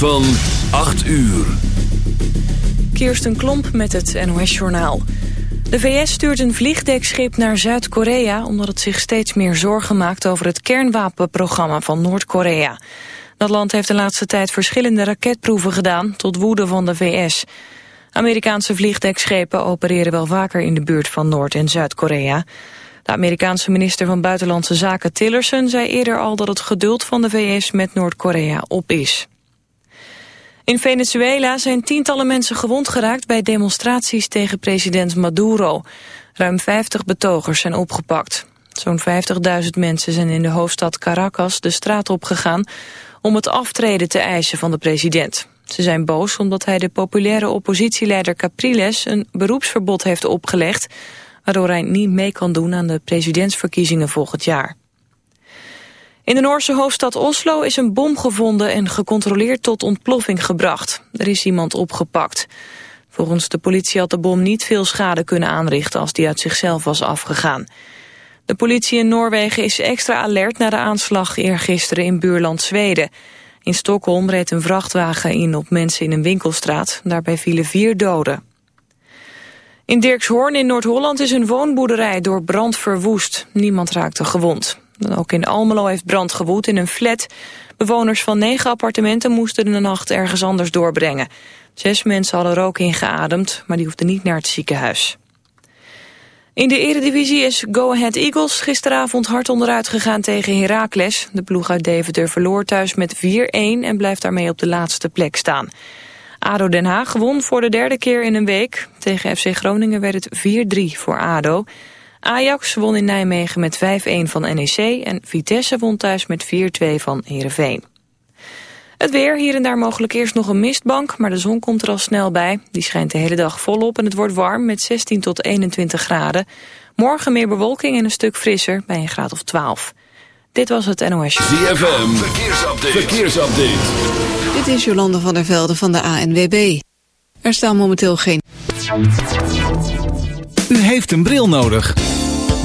Van 8 uur. Kirsten Klomp met het NOS-journaal. De VS stuurt een vliegdekschip naar Zuid-Korea... omdat het zich steeds meer zorgen maakt over het kernwapenprogramma van Noord-Korea. Dat land heeft de laatste tijd verschillende raketproeven gedaan... tot woede van de VS. Amerikaanse vliegdekschepen opereren wel vaker in de buurt van Noord- en Zuid-Korea. De Amerikaanse minister van Buitenlandse Zaken Tillerson zei eerder al dat het geduld van de VS met Noord-Korea op is. In Venezuela zijn tientallen mensen gewond geraakt bij demonstraties tegen president Maduro. Ruim 50 betogers zijn opgepakt. Zo'n 50.000 mensen zijn in de hoofdstad Caracas de straat opgegaan om het aftreden te eisen van de president. Ze zijn boos omdat hij de populaire oppositieleider Capriles een beroepsverbod heeft opgelegd, waardoor hij niet mee kan doen aan de presidentsverkiezingen volgend jaar. In de Noorse hoofdstad Oslo is een bom gevonden en gecontroleerd tot ontploffing gebracht. Er is iemand opgepakt. Volgens de politie had de bom niet veel schade kunnen aanrichten als die uit zichzelf was afgegaan. De politie in Noorwegen is extra alert na de aanslag eergisteren in buurland Zweden. In Stockholm reed een vrachtwagen in op mensen in een winkelstraat. Daarbij vielen vier doden. In Dirkshoorn in Noord-Holland is een woonboerderij door brand verwoest. Niemand raakte gewond. Ook in Almelo heeft brand gewoed in een flat. Bewoners van negen appartementen moesten de nacht ergens anders doorbrengen. Zes mensen hadden rook ingeademd, maar die hoefden niet naar het ziekenhuis. In de eredivisie is Go Ahead Eagles gisteravond hard onderuit gegaan tegen Heracles. De ploeg uit Deventer verloor thuis met 4-1 en blijft daarmee op de laatste plek staan. ADO Den Haag won voor de derde keer in een week. Tegen FC Groningen werd het 4-3 voor ADO. Ajax won in Nijmegen met 5-1 van NEC en Vitesse won thuis met 4-2 van Heerenveen. Het weer, hier en daar mogelijk eerst nog een mistbank, maar de zon komt er al snel bij. Die schijnt de hele dag volop en het wordt warm met 16 tot 21 graden. Morgen meer bewolking en een stuk frisser bij een graad of 12. Dit was het NOS. ZFM, verkeersupdate. verkeersupdate. Dit is Jolande van der Velde van de ANWB. Er staan momenteel geen... U heeft een bril nodig.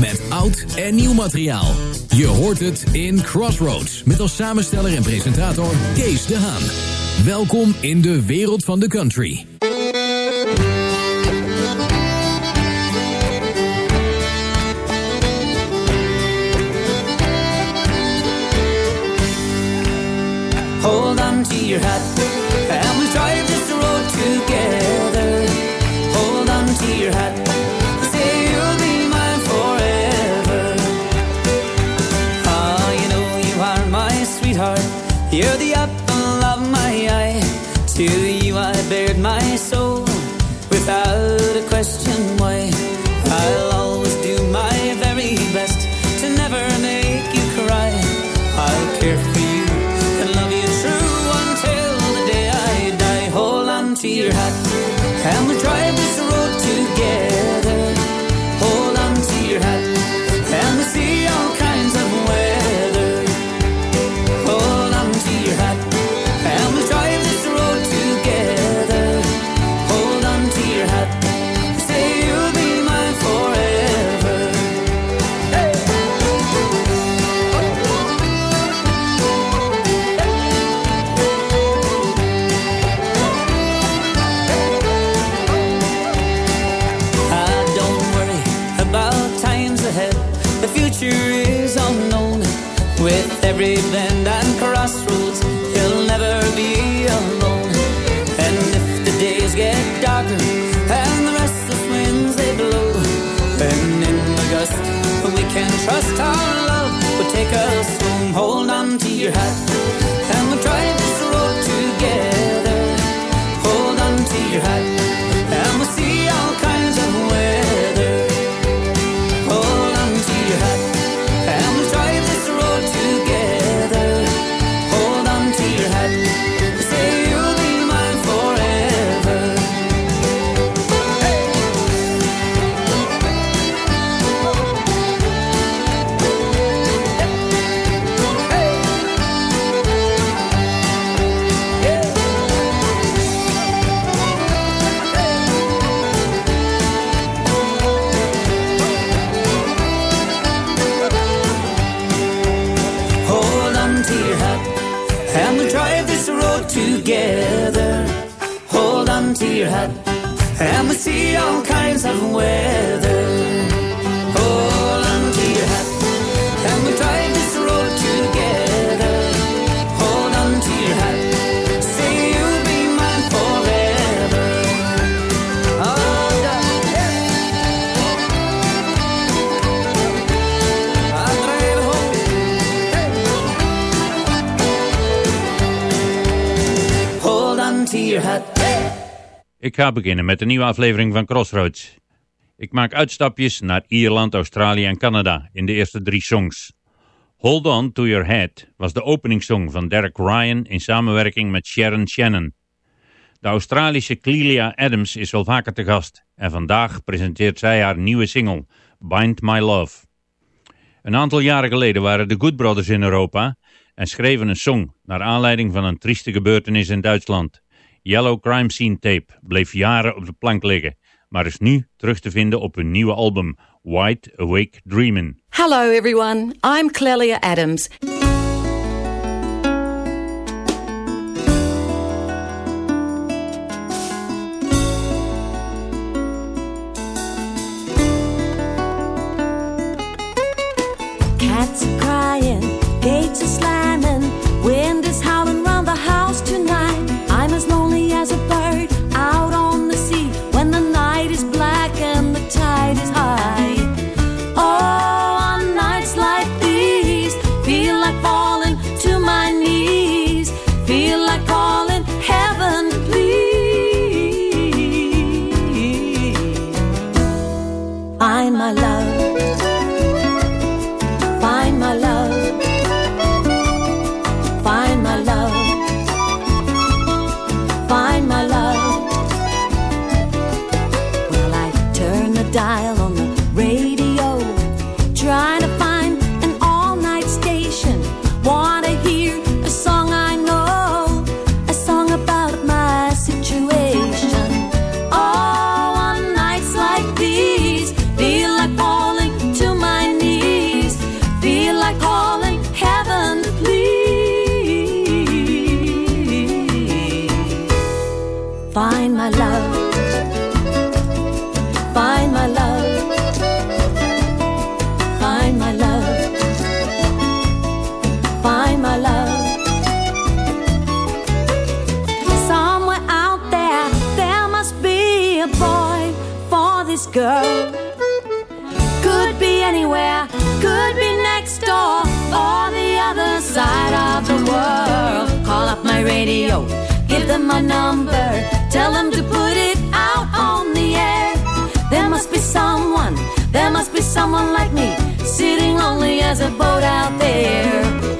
Met oud en nieuw materiaal. Je hoort het in Crossroads. Met als samensteller en presentator Kees de Haan. Welkom in de wereld van de country. Hold on to your hat my soul without a question why. I'll always do my very best to never make you cry. I'll care for you and love you true until the day I die. Hold on to your hat, every bend and crossroads, you'll never be alone. And if the days get darker and the restless winds they blow, then in the gust we can trust our love will take us Ik ga beginnen met een nieuwe aflevering van Crossroads. Ik maak uitstapjes naar Ierland, Australië en Canada in de eerste drie songs. Hold On To Your Head was de openingssong van Derek Ryan in samenwerking met Sharon Shannon. De Australische Clelia Adams is wel vaker te gast en vandaag presenteert zij haar nieuwe single Bind My Love. Een aantal jaren geleden waren de Good Brothers in Europa en schreven een song naar aanleiding van een trieste gebeurtenis in Duitsland. Yellow Crime Scene Tape bleef jaren op de plank liggen, maar is nu terug te vinden op hun nieuwe album Wide Awake Dreamin'. Hello, everyone. I'm Clelia Adams. Find my love. Somewhere out there, there must be a boy for this girl. Could be anywhere, could be next door, or the other side of the world. Call up my radio, give them my number, tell them to put it out on the air. There must be someone, there must be someone like me, sitting lonely as a boat out there.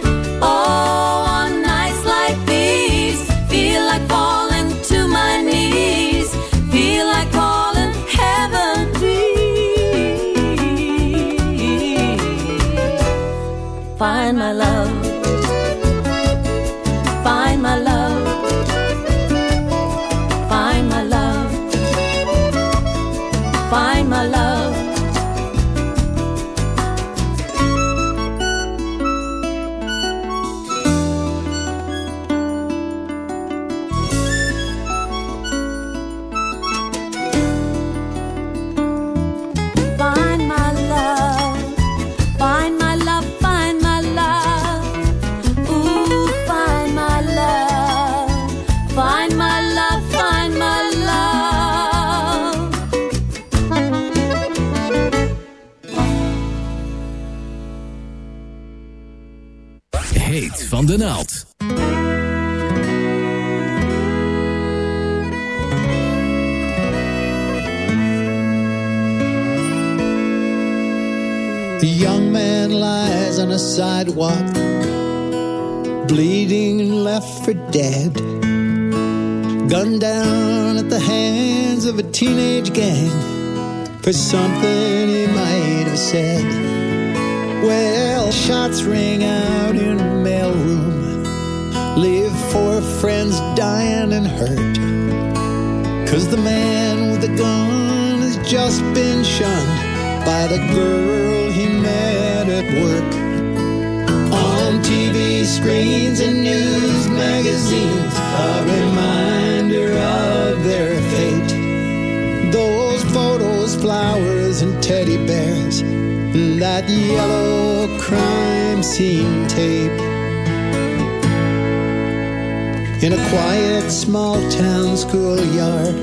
Van de naald. A young man lies on a sidewalk, bleeding and left for dead. Gunned down at the hands of a teenage gang for something he might have said. Well, shots ring out in leave for friends dying and hurt. Cause the man with the gun has just been shunned by the girl he met at work. On TV screens and news magazines, a reminder of their fate. Those photos, flowers, and teddy bears, and that yellow crime scene tape. In a quiet small town schoolyard,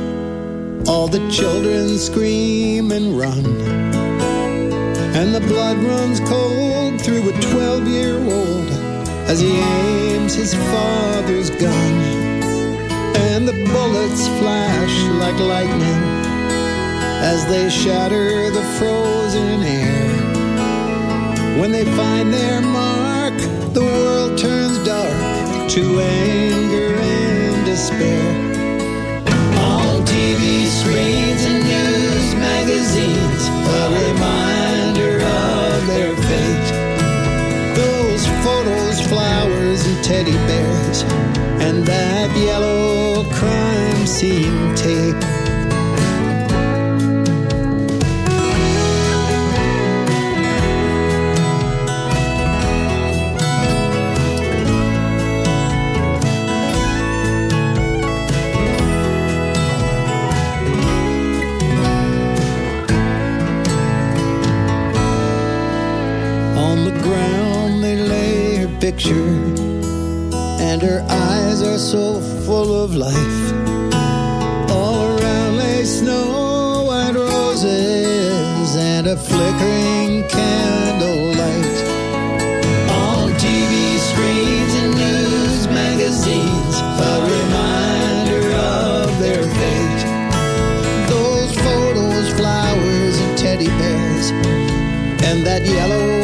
all the children scream and run. And the blood runs cold through a 12 year old as he aims his father's gun. And the bullets flash like lightning as they shatter the frozen air. When they find their mark, the world turns dark to anger despair. On TV screens and news magazines, a reminder of their fate. Those photos, flowers, and teddy bears, and that yellow crime scene tape. Picture, and her eyes are so full of life. All around lay snow white roses and a flickering candlelight. On TV screens and news magazines, a reminder of their fate. Those photos, flowers, and teddy bears and that yellow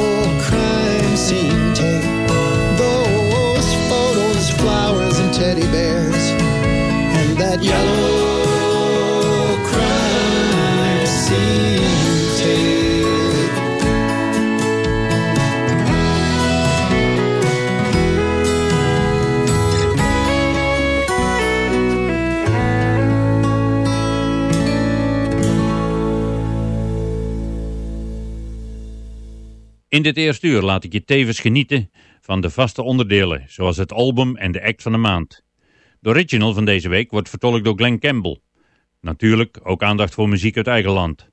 In dit eerste uur laat ik je tevens genieten van de vaste onderdelen, zoals het album en de act van de maand. De original van deze week wordt vertolkt door Glenn Campbell. Natuurlijk ook aandacht voor muziek uit eigen land.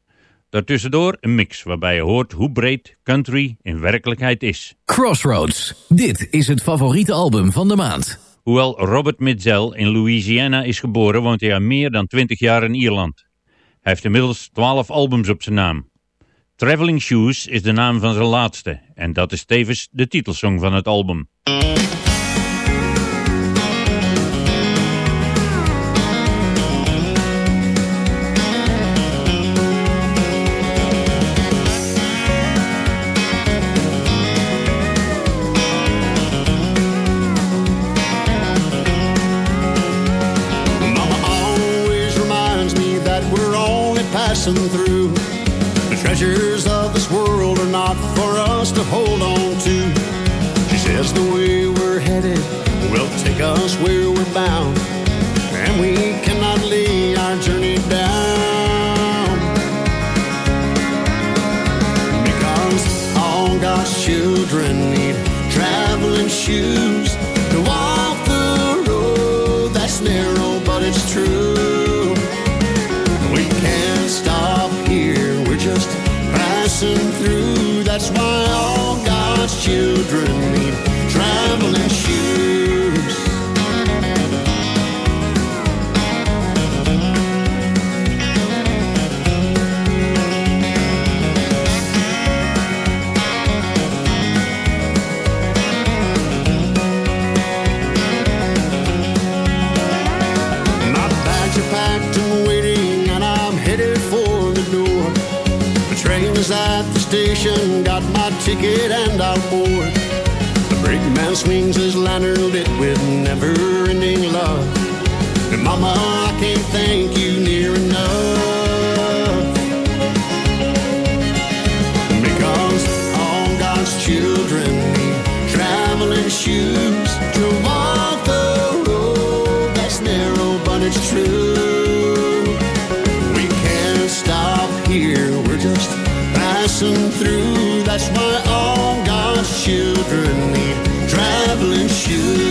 Daartussendoor een mix waarbij je hoort hoe breed country in werkelijkheid is. Crossroads. Dit is het favoriete album van de maand. Hoewel Robert Mitzel in Louisiana is geboren, woont hij al meer dan 20 jaar in Ierland. Hij heeft inmiddels 12 albums op zijn naam. Traveling Shoes is de naam van zijn laatste en dat is tevens de titelsong van het album. Always reminds me that we're passing through. Treasures of this world are not for us to hold on to. She says the way we're headed will take us where we're bound, and we cannot lay our journey down. Because all God's children need traveling shoes to walk the road that's narrow, but it's true. That's why all God's children need ticket and I'll board. The brakeman swings his lantern lit with never-ending love. And mama, I can't thank you near enough. Because all God's children need traveling shoes to walk the road that's narrow, but it's true. We can't stop here, we're just passing shoes.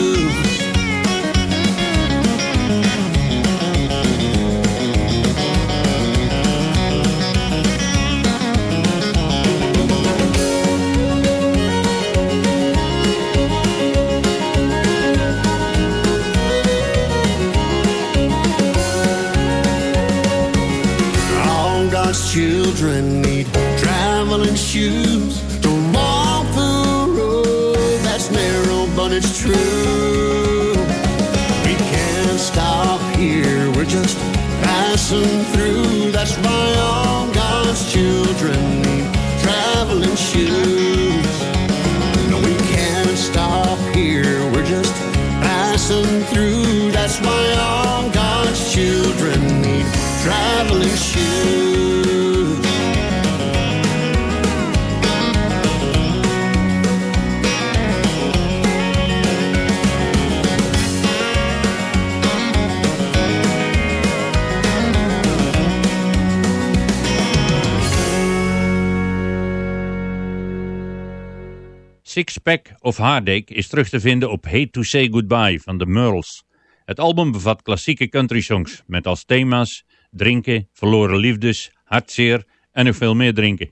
Pack of Heartache is terug te vinden op Hate to Say Goodbye van The Merles. Het album bevat klassieke country songs met als thema's drinken, verloren liefdes, hartzeer en nog veel meer drinken.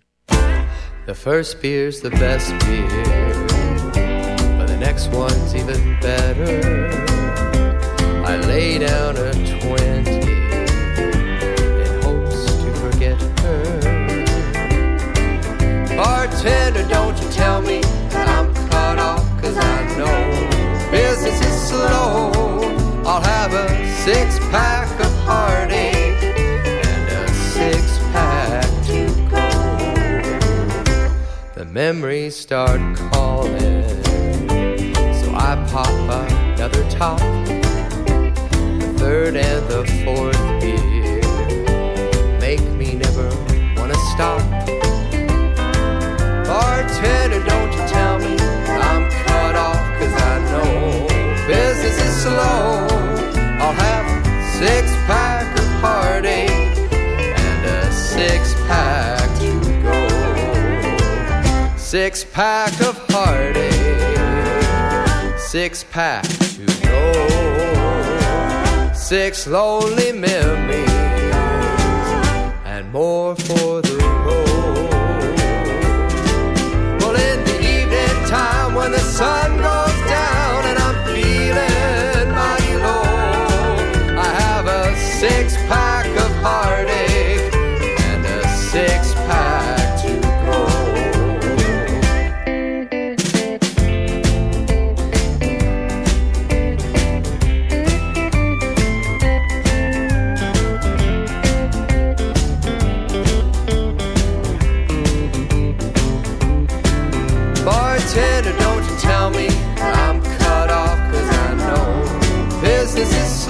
The first beer's the best beer, but the next one's even better. I lay down a twenty in hopes to forget her. Bartender, don't you tell me I'll have a six pack of heartache and a six pack to go. The memories start calling, so I pop another top. The third and the fourth beer Six pack of heartache, six pack to go. Six lonely memories and more for the road. Well, in the evening time when the sun goes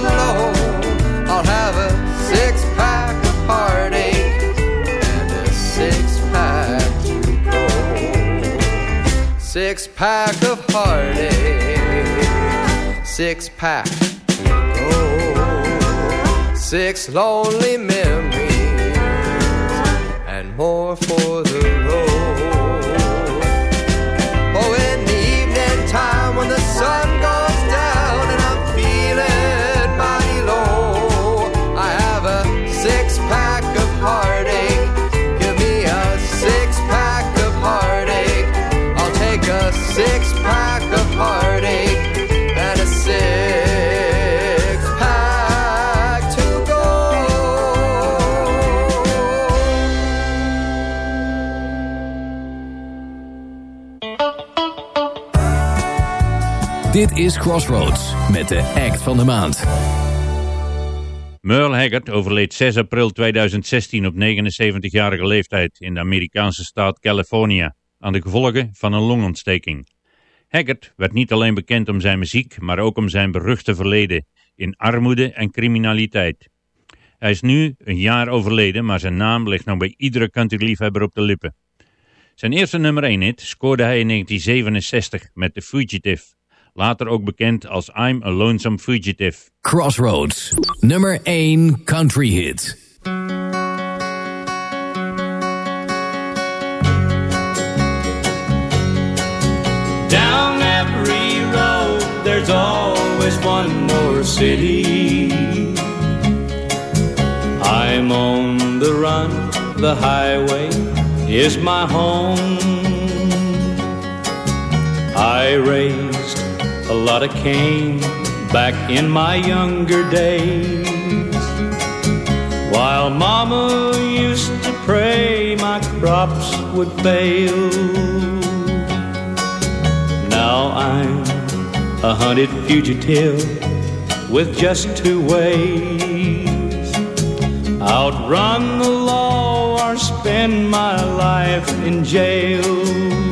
I'll have a six pack of heartache and a six pack to go. Six pack of heartache, six pack to go. Six lonely memories and more for the road. Dit is Crossroads met de act van de maand. Merle Haggard overleed 6 april 2016 op 79-jarige leeftijd in de Amerikaanse staat California aan de gevolgen van een longontsteking. Haggard werd niet alleen bekend om zijn muziek, maar ook om zijn beruchte verleden in armoede en criminaliteit. Hij is nu een jaar overleden, maar zijn naam ligt nog bij iedere countryliefhebber op de lippen. Zijn eerste nummer 1 hit scoorde hij in 1967 met The Fugitive, later ook bekend als I'm a Lonesome Fugitive. Crossroads, nummer 1 country hit. Down every road, there's always one more city. I'm on the run, the highway is my home. I raised a lot of cane back in my younger days. While Mama used to pray my crops would fail. Now I'm a hunted fugitive with just two ways. Outrun the law or spend my life in jail.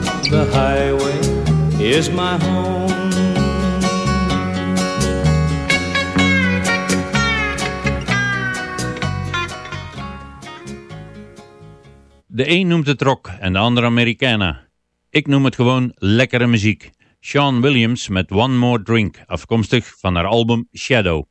the highway is my home. De een noemt het rock en de ander Americana. Ik noem het gewoon lekkere muziek. Sean Williams met One More Drink, afkomstig van haar album Shadow.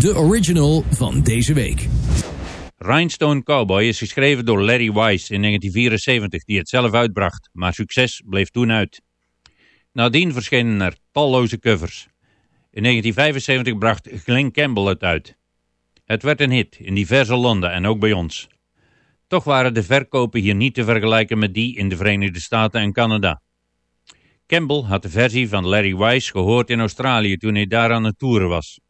De original van deze week. Rhinestone Cowboy is geschreven door Larry Wise in 1974, die het zelf uitbracht, maar succes bleef toen uit. Nadien verschenen er talloze covers. In 1975 bracht Glenn Campbell het uit. Het werd een hit in diverse landen en ook bij ons. Toch waren de verkopen hier niet te vergelijken met die in de Verenigde Staten en Canada. Campbell had de versie van Larry Wise gehoord in Australië toen hij daar aan het toeren was.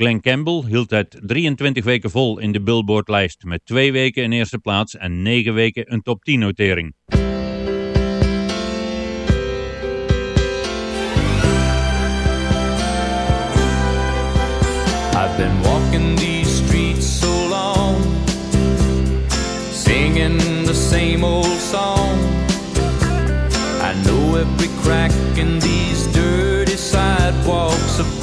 Glenn Campbell hield het 23 weken vol in de Billboard-lijst met twee weken in eerste plaats en negen weken een top 10 notering. I've been walking these streets so long, singing the same old song. I know every crack in these dirty sidewalks of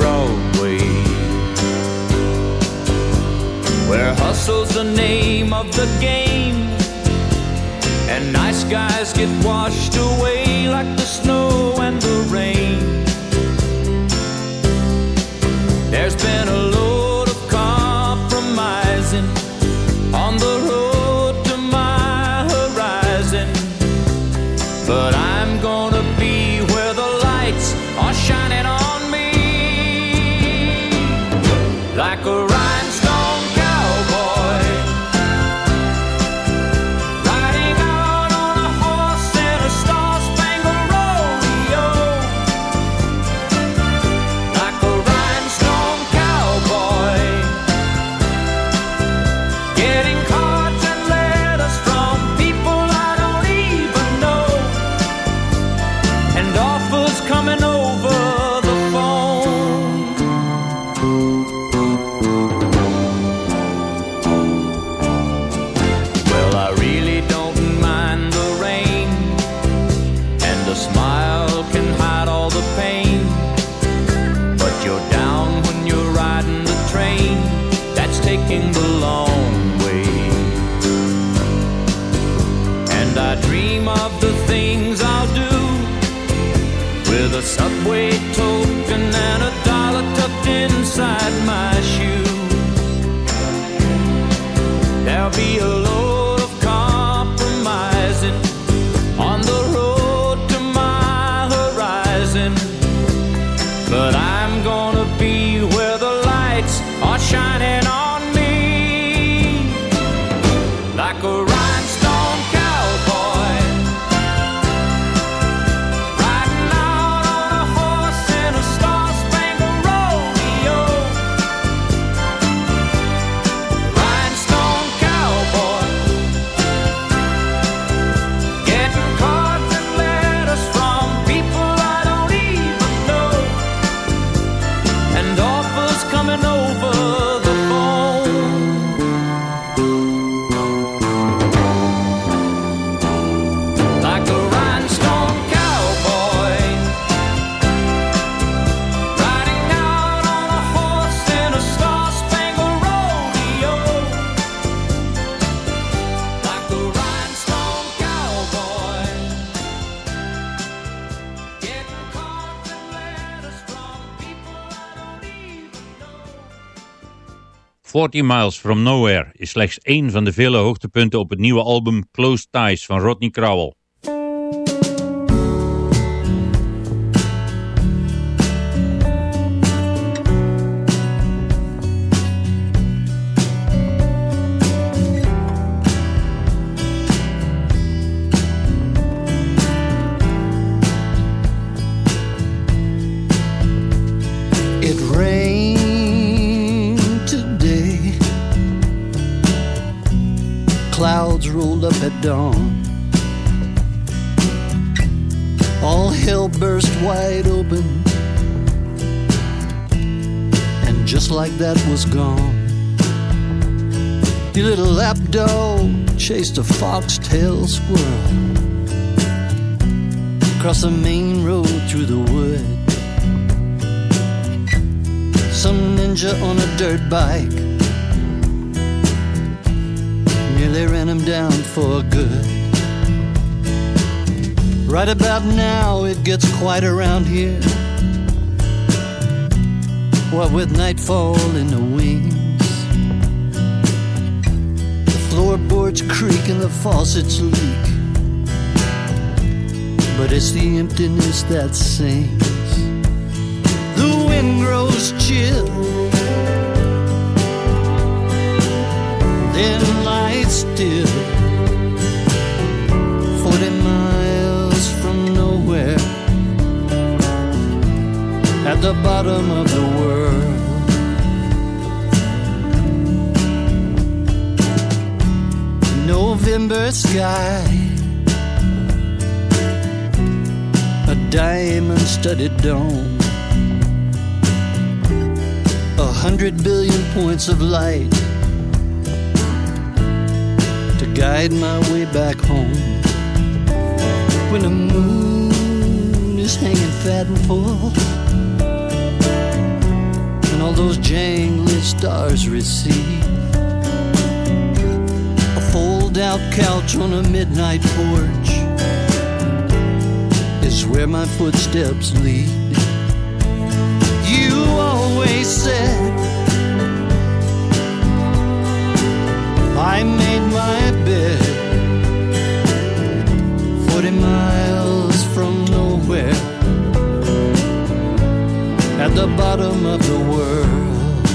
Where hustle's the name of the game, and nice guys get washed away like the snow and 40 Miles From Nowhere is slechts één van de vele hoogtepunten op het nieuwe album Close Ties van Rodney Crowell. Dawn. All hell burst wide open. And just like that was gone. Your little lapdog chased a foxtail squirrel across the main road through the wood. Some ninja on a dirt bike nearly ran him down for good. Right about now, it gets quiet around here. What with nightfall in the wings, the floorboards creak and the faucets leak. But it's the emptiness that sings. The wind grows chill. Then lies still. Forty miles from nowhere. At the bottom of the world. November sky. A diamond studded dome a hundred billion points of light guide my way back home. When the moon is hanging fat and full, and all those jangling stars recede. A fold out couch on a midnight porch is where my footsteps lead. You always said I made my at the bottom of the world.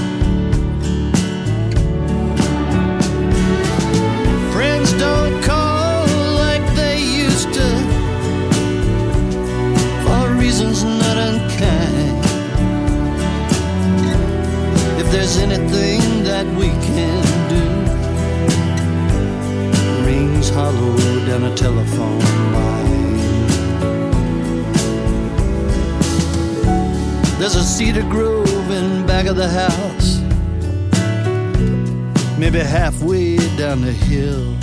Friends don't call like they used to for reasons not unkind. If there's anything that we can do, rings hollow down a telephone There's a cedar grove in back of the house, maybe halfway down the hill.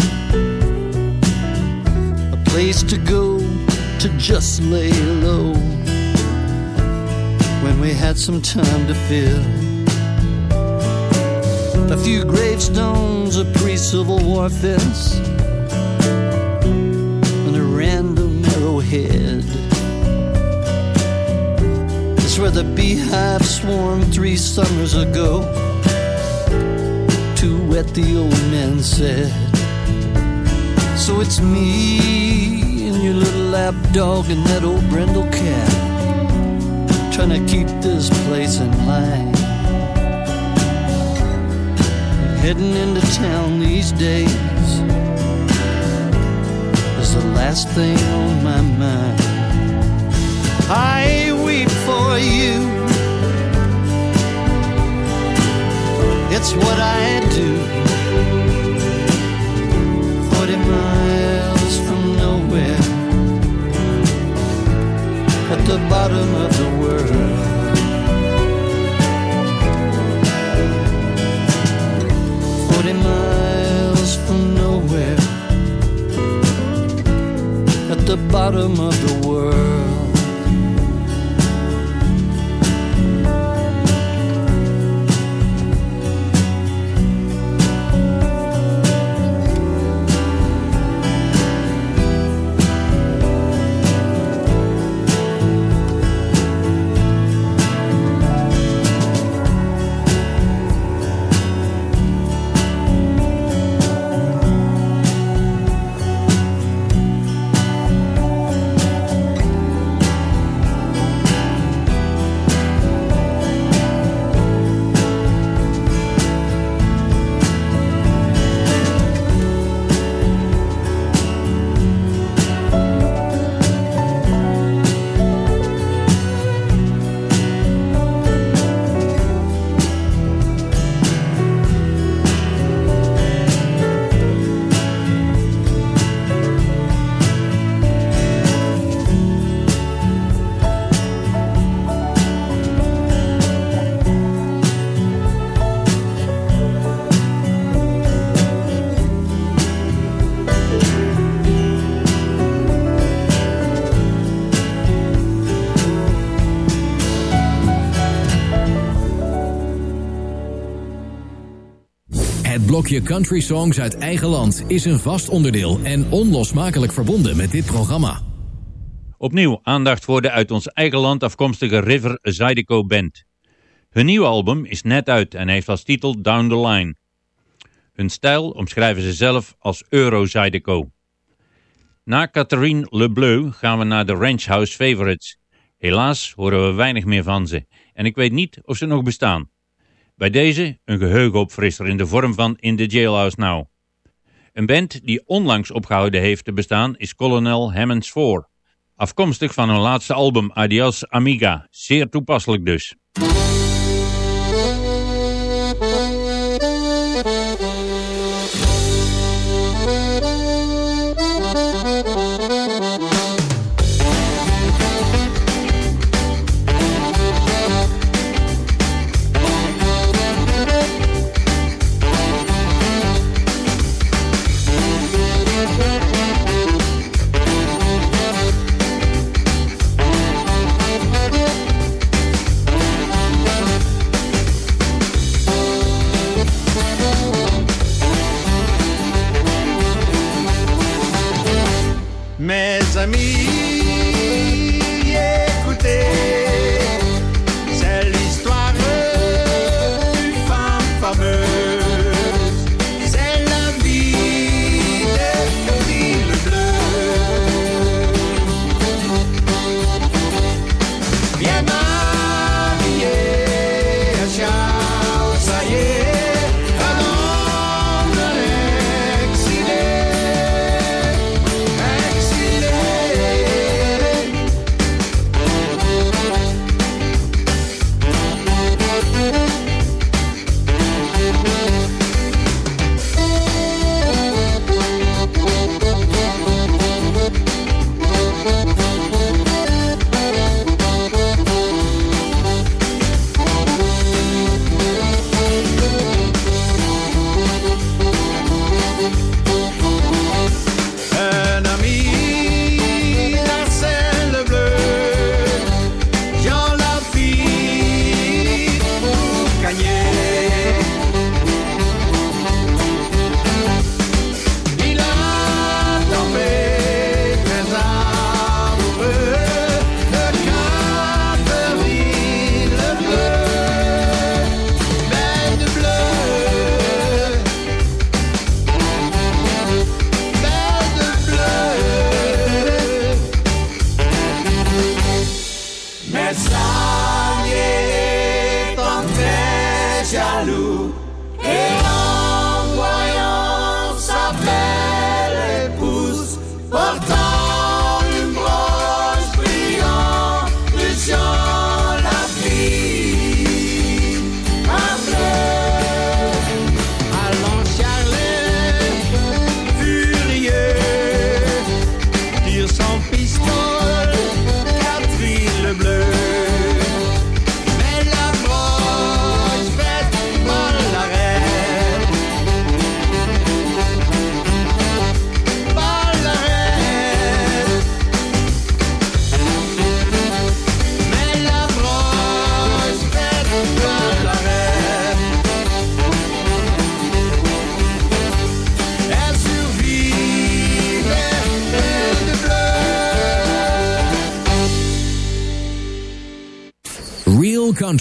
A place to go to just lay low when we had some time to fill. A few gravestones, a pre Civil War fence, and a random arrowhead. Where the beehive swarmed three summers ago. Too wet, the old man said. So it's me and your little lap dog and that old brindle cat trying to keep this place in line. Heading into town these days is the last thing on my mind. I for you. It's what I do. 40 miles from nowhere at the bottom of the world. Forty miles from nowhere at the bottom of the world. Blokje country songs uit eigen land is een vast onderdeel en onlosmakelijk verbonden met dit programma. Opnieuw aandacht voor de uit ons eigen land afkomstige River Zydeco Band. Hun nieuwe album is net uit en heeft als titel Down the Line. Hun stijl omschrijven ze zelf als Euro Zydeco. Na Catherine Lebleu gaan we naar de Ranch House Favorites. Helaas horen we weinig meer van ze en ik weet niet of ze nog bestaan. Bij deze een geheugenopfrisser in de vorm van In the Jailhouse Now. Een band die onlangs opgehouden heeft te bestaan is Colonel Hammonds 4. Afkomstig van hun laatste album Adios Amiga. Zeer toepasselijk dus.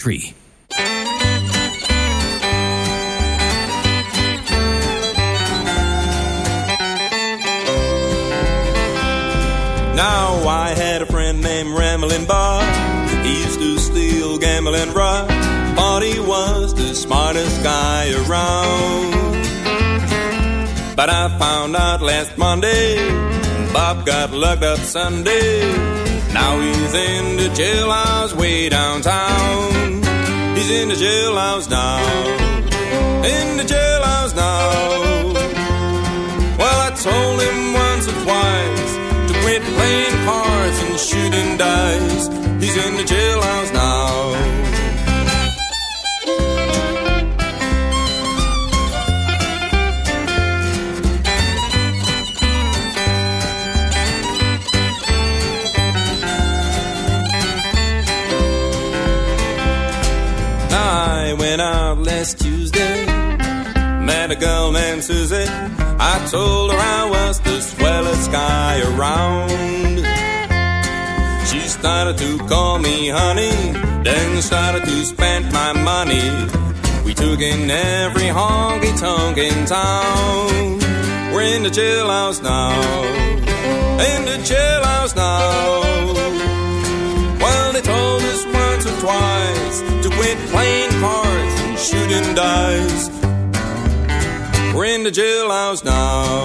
Country. Now I had a friend named Ramblin' Bob. He used to steal, gamble, and rob. Thought he was the smartest guy around. But I found out last Monday, Bob got locked up Sunday. Now he's in the jailhouse way downtown. In the jailhouse now. In the jailhouse now. Well, I told him once or twice to quit playing cards and shooting dice. He's in the jailhouse named Susie. I told her I was the swellest guy around. She started to call me honey, then started to spend my money. We took in every honky tonk in town. We're in the jailhouse now, in the jailhouse now. Well, they told us once or twice to quit playing cards and shooting dice. We're in the jailhouse now.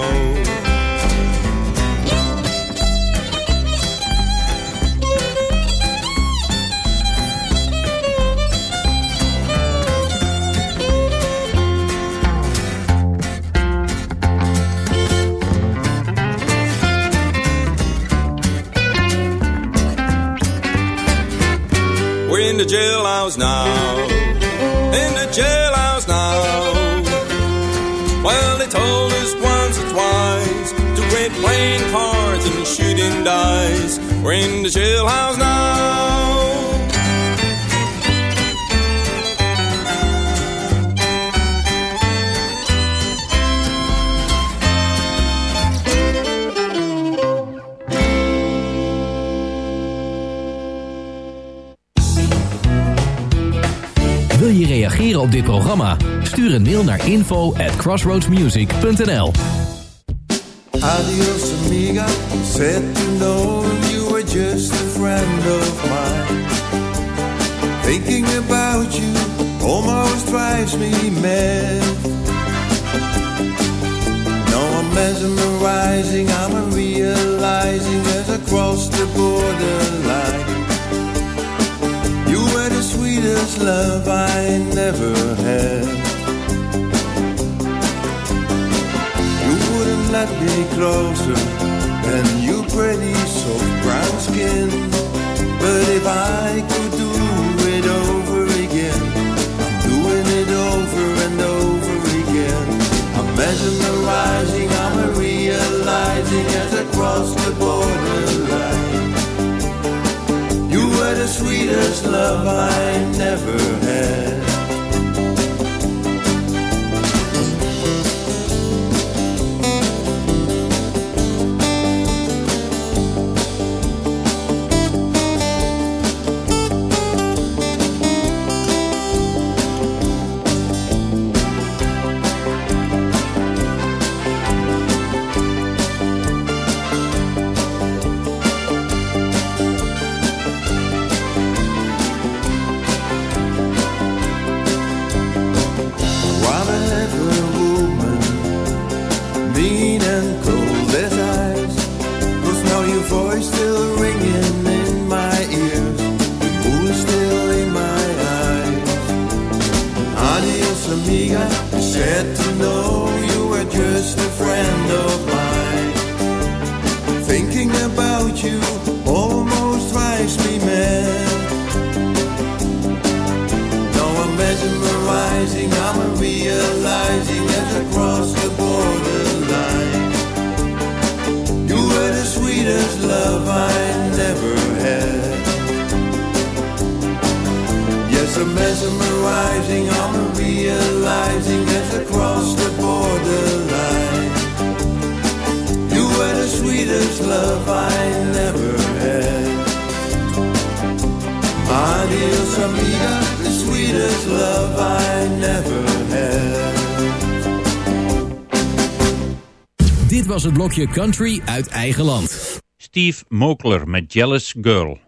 We're in the jailhouse now. In the jailhouse playing cards and shooting dice. We're in the jailhouse now. Wil je reageren op dit programma? Stuur een mail naar info at crossroadsmusic.nl Adios, amiga. Said to know you were just a friend of mine. Thinking about you almost drives me mad. Now I'm mesmerizing, I'm realizing as I cross the borderline. You were the sweetest love I never had. Let me closer than you pretty soft brown skin. But if I could do it over again, I'm doing it over and over again. I'm mesmerizing, I'm realizing as I cross the borderline. You were the sweetest love I never Je country uit eigen land. Steve Mokler met Jealous Girl.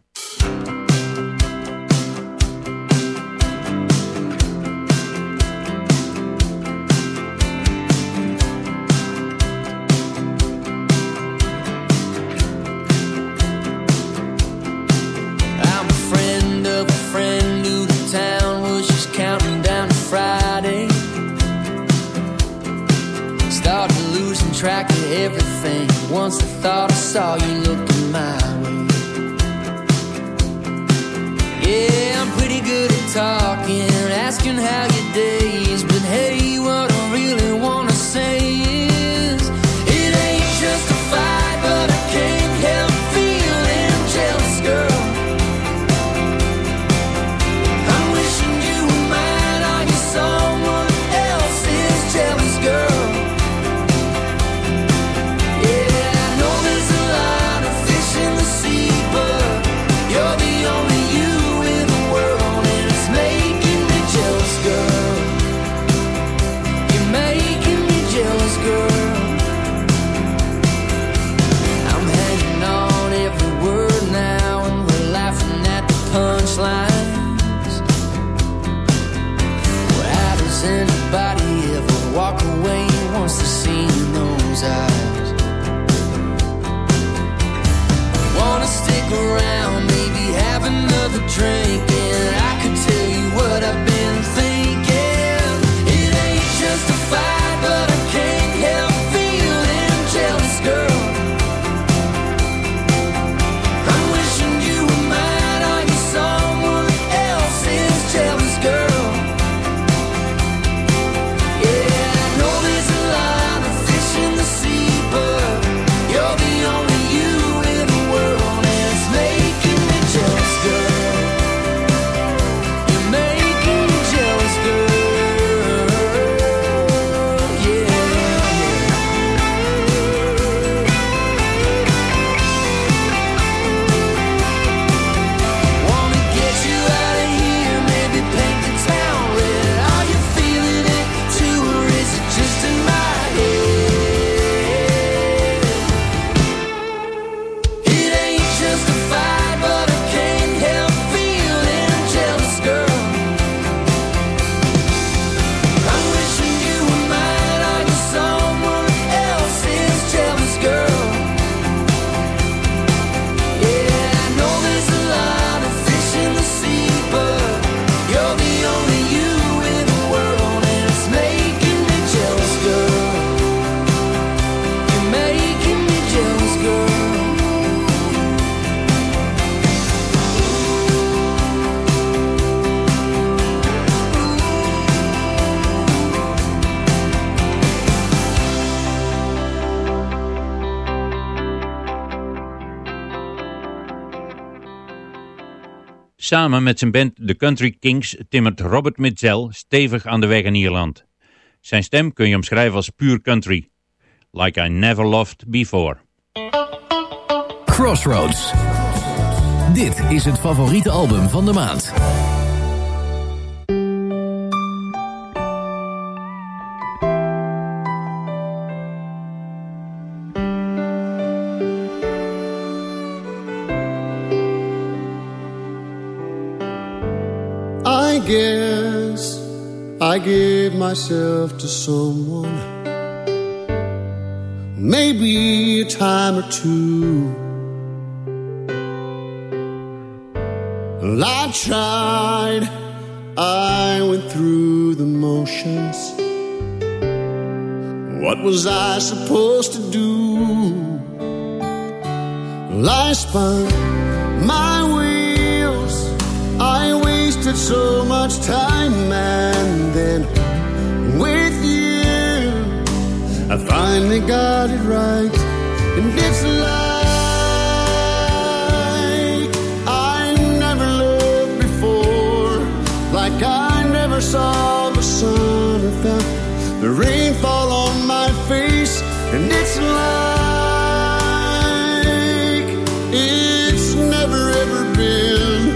Samen met zijn band The Country Kings timmert Robert Mitzel, stevig aan de weg in Ierland. Zijn stem kun je omschrijven als puur country. Like I never loved before. Crossroads. Dit is het favoriete album van de maand. I give myself to someone. Maybe a time or two. Well, I tried. I went through the motions. What was I supposed to do? Well, I spun my wasted so much time, and then with you, I finally got it right. And it's like I never loved before, like I never saw the sun and felt the rain fall on my face. And it's like it's never ever been.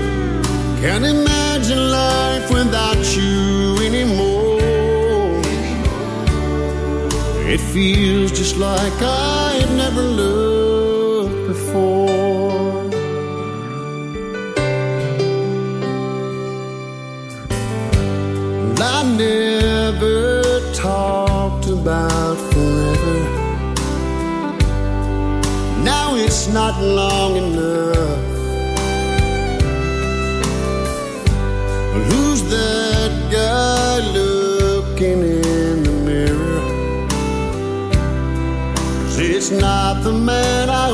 Can't imagine imagine life without you anymore. It feels just like I have never looked before. I never talked about forever. Now it's not long enough that guy looking in the mirror? 'Cause it's not the man I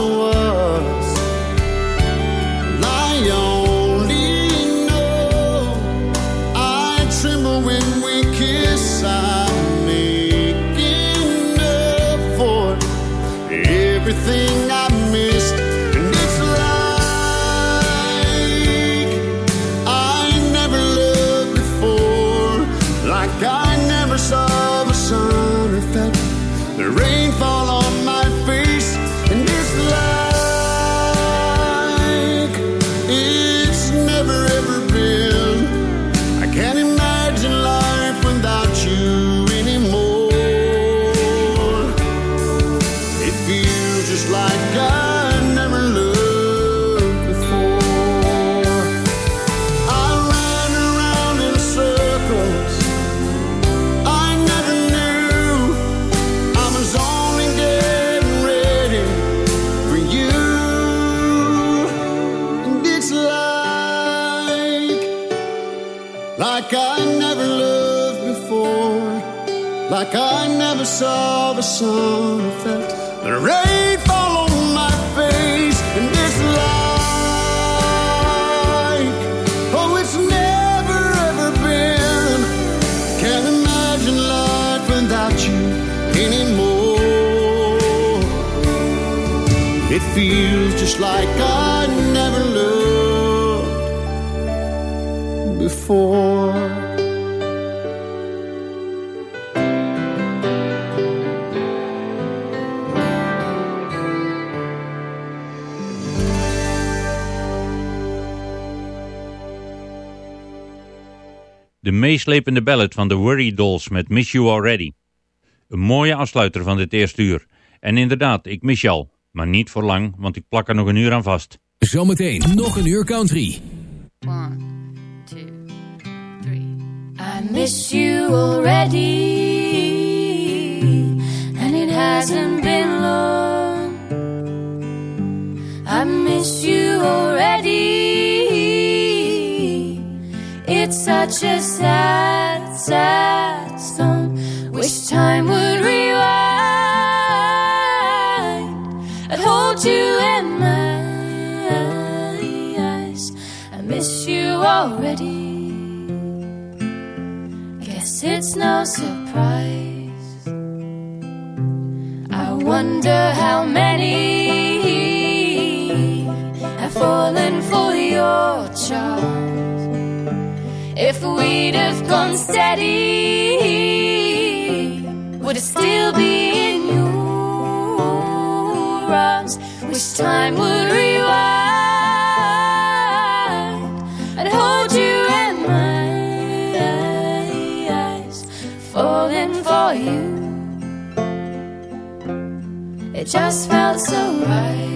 saw the sun felt the rain fall on my face. And it's like, oh, it's never ever been. Can't imagine life without you anymore. It feels just like I never loved before. Meeslepende ballad van de Worry Dolls met Miss You Already. Een mooie afsluiter van dit eerste uur. En inderdaad, ik mis je al. Maar niet voor lang, want ik plak er nog een uur aan vast. Zometeen nog een uur country. I miss you already, and it hasn't been long. I miss you already. It's such a sad, sad song. Wish time would rewind. I'd hold you in my eyes. I miss you already. Guess it's no surprise. I wonder how many have fallen for your charms. If we'd have gone steady, would it still be in your arms? Wish time would rewind. I'd hold you in my eyes, falling for you. It just felt so right.